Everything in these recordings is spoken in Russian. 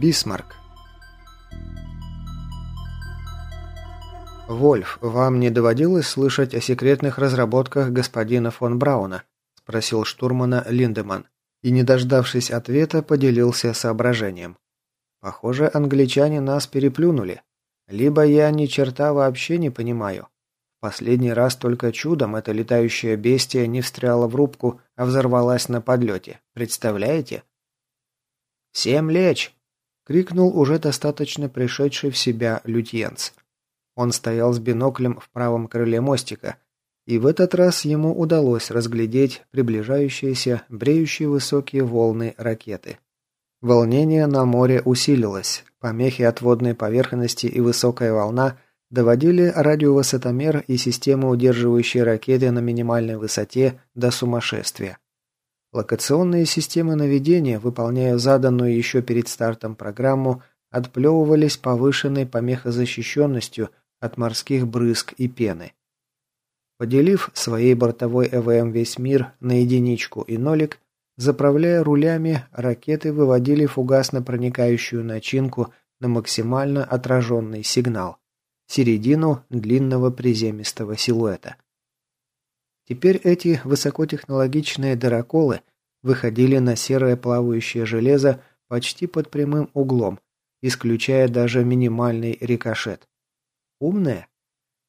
Бисмарк. «Вольф, вам не доводилось слышать о секретных разработках господина фон Брауна?» – спросил штурмана Линдеман. И, не дождавшись ответа, поделился соображением. «Похоже, англичане нас переплюнули. Либо я ни черта вообще не понимаю. Последний раз только чудом эта летающая бестия не встряла в рубку, а взорвалась на подлете. Представляете?» «Всем лечь!» Крикнул уже достаточно пришедший в себя лютьенц. Он стоял с биноклем в правом крыле мостика, и в этот раз ему удалось разглядеть приближающиеся, бреющие высокие волны ракеты. Волнение на море усилилось, помехи от водной поверхности и высокая волна доводили радиовысотомер и систему, удерживающие ракеты на минимальной высоте, до сумасшествия. Локационные системы наведения, выполняя заданную еще перед стартом программу, отплевывались повышенной помехозащищенностью от морских брызг и пены. Поделив своей бортовой ЭВМ весь мир на единичку и нолик, заправляя рулями, ракеты выводили фугасно проникающую начинку на максимально отраженный сигнал – середину длинного приземистого силуэта. Теперь эти высокотехнологичные дыроколы выходили на серое плавающее железо почти под прямым углом, исключая даже минимальный рикошет. Умные?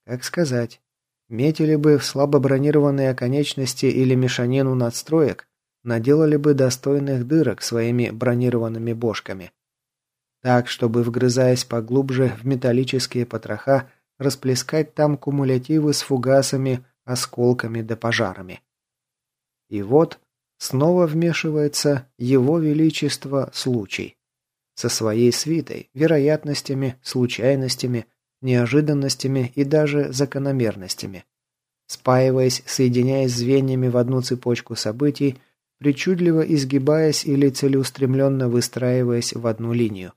Как сказать. Метили бы в слабо бронированные оконечности или мешанину надстроек, наделали бы достойных дырок своими бронированными бошками. Так, чтобы, вгрызаясь поглубже в металлические потроха, расплескать там кумулятивы с фугасами, осколками да пожарами. И вот снова вмешивается его величество случай. Со своей свитой, вероятностями, случайностями, неожиданностями и даже закономерностями. Спаиваясь, соединяясь звеньями в одну цепочку событий, причудливо изгибаясь или целеустремленно выстраиваясь в одну линию.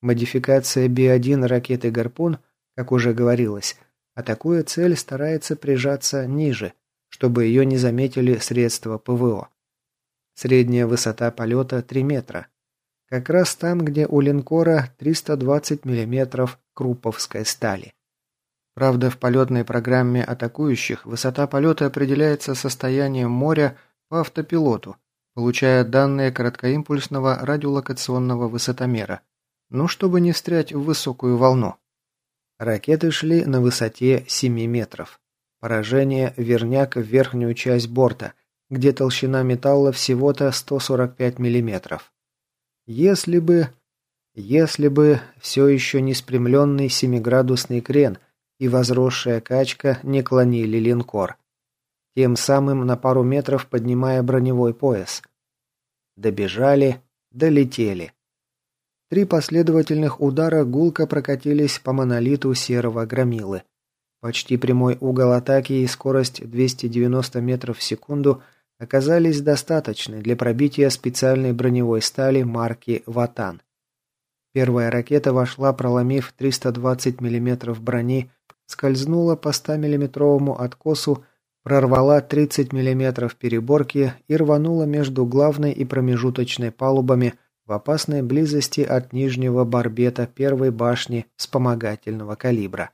Модификация Би-1 ракеты «Гарпун», как уже говорилось, Атакуя цель, старается прижаться ниже, чтобы ее не заметили средства ПВО. Средняя высота полета 3 метра. Как раз там, где у линкора 320 мм круповской стали. Правда, в полетной программе атакующих высота полета определяется состоянием моря по автопилоту, получая данные короткоимпульсного радиолокационного высотомера, ну, чтобы не встрять в высокую волну. Ракеты шли на высоте 7 метров. Поражение верняк в верхнюю часть борта, где толщина металла всего-то 145 миллиметров. Если бы... Если бы все еще не спрямленный семиградусный крен и возросшая качка не клонили линкор, тем самым на пару метров поднимая броневой пояс. Добежали, долетели. Три последовательных удара гулко прокатились по монолиту серого громилы. Почти прямой угол атаки и скорость 290 метров в секунду оказались достаточны для пробития специальной броневой стали марки «Ватан». Первая ракета вошла, проломив 320 мм брони, скользнула по 100-миллиметровому откосу, прорвала 30 мм переборки и рванула между главной и промежуточной палубами, в опасной близости от нижнего барбета первой башни вспомогательного калибра.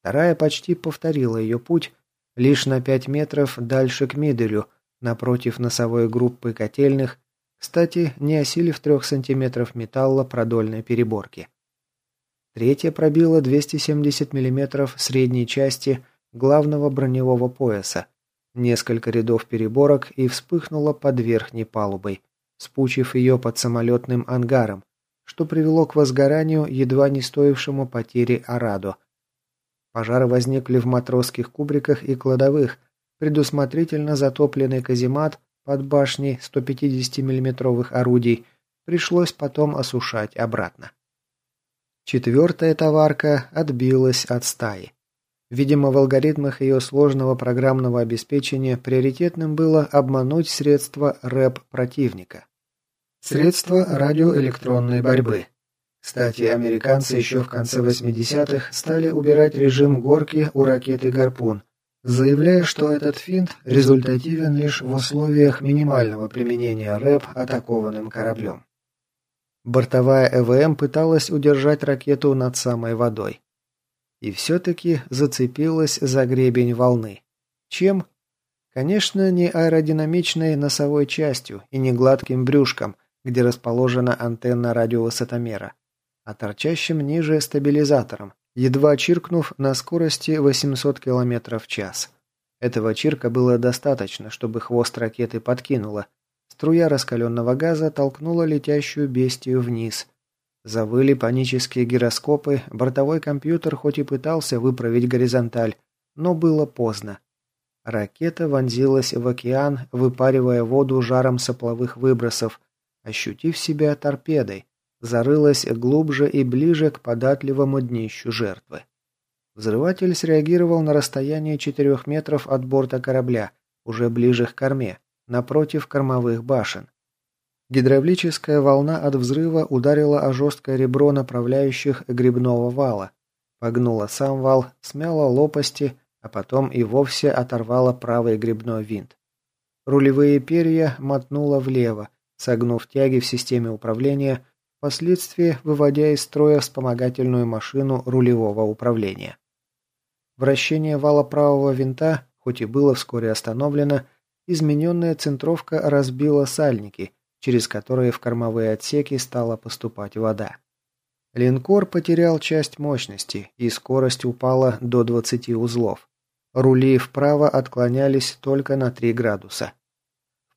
Вторая почти повторила ее путь, лишь на пять метров дальше к Миделю, напротив носовой группы котельных, кстати, не осилив трех сантиметров металла продольной переборки. Третья пробила 270 миллиметров средней части главного броневого пояса, несколько рядов переборок и вспыхнула под верхней палубой спучив ее под самолетным ангаром, что привело к возгоранию, едва не стоившему потери Арадо. Пожары возникли в матросских кубриках и кладовых, предусмотрительно затопленный каземат под башней 150 миллиметровых орудий пришлось потом осушать обратно. Четвертая товарка отбилась от стаи. Видимо, в алгоритмах ее сложного программного обеспечения приоритетным было обмануть средства рэп противника. Средства радиоэлектронной борьбы. Кстати, американцы еще в конце 80-х стали убирать режим горки у ракеты «Гарпун», заявляя, что этот финт результативен лишь в условиях минимального применения РЭП атакованным кораблем. Бортовая ЭВМ пыталась удержать ракету над самой водой. И все-таки зацепилась за гребень волны. Чем? Конечно, не аэродинамичной носовой частью и не гладким брюшком, где расположена антенна радиовысотомера, а торчащим ниже стабилизатором, едва чиркнув на скорости 800 км в час. Этого чирка было достаточно, чтобы хвост ракеты подкинуло. Струя раскаленного газа толкнула летящую бестию вниз. Завыли панические гироскопы, бортовой компьютер хоть и пытался выправить горизонталь, но было поздно. Ракета вонзилась в океан, выпаривая воду жаром сопловых выбросов, ощутив себя торпедой, зарылась глубже и ближе к податливому днищу жертвы. Взрыватель среагировал на расстоянии 4 метров от борта корабля, уже ближе к корме, напротив кормовых башен. Гидравлическая волна от взрыва ударила о жесткое ребро направляющих грибного вала, погнула сам вал, смяла лопасти, а потом и вовсе оторвала правый грибной винт. Рулевые перья мотнуло влево, согнув тяги в системе управления, впоследствии выводя из строя вспомогательную машину рулевого управления. Вращение вала правого винта, хоть и было вскоре остановлено, измененная центровка разбила сальники, через которые в кормовые отсеки стала поступать вода. Линкор потерял часть мощности, и скорость упала до 20 узлов. Рули вправо отклонялись только на 3 градуса.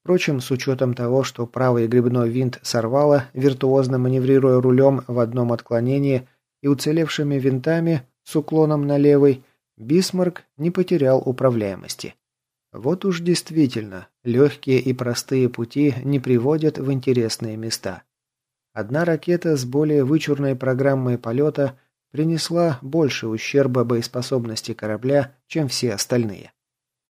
Впрочем, с учетом того, что правый грибной винт сорвало, виртуозно маневрируя рулем в одном отклонении и уцелевшими винтами с уклоном на левый, Бисмарк не потерял управляемости. Вот уж действительно, легкие и простые пути не приводят в интересные места. Одна ракета с более вычурной программой полета принесла больше ущерба боеспособности корабля, чем все остальные.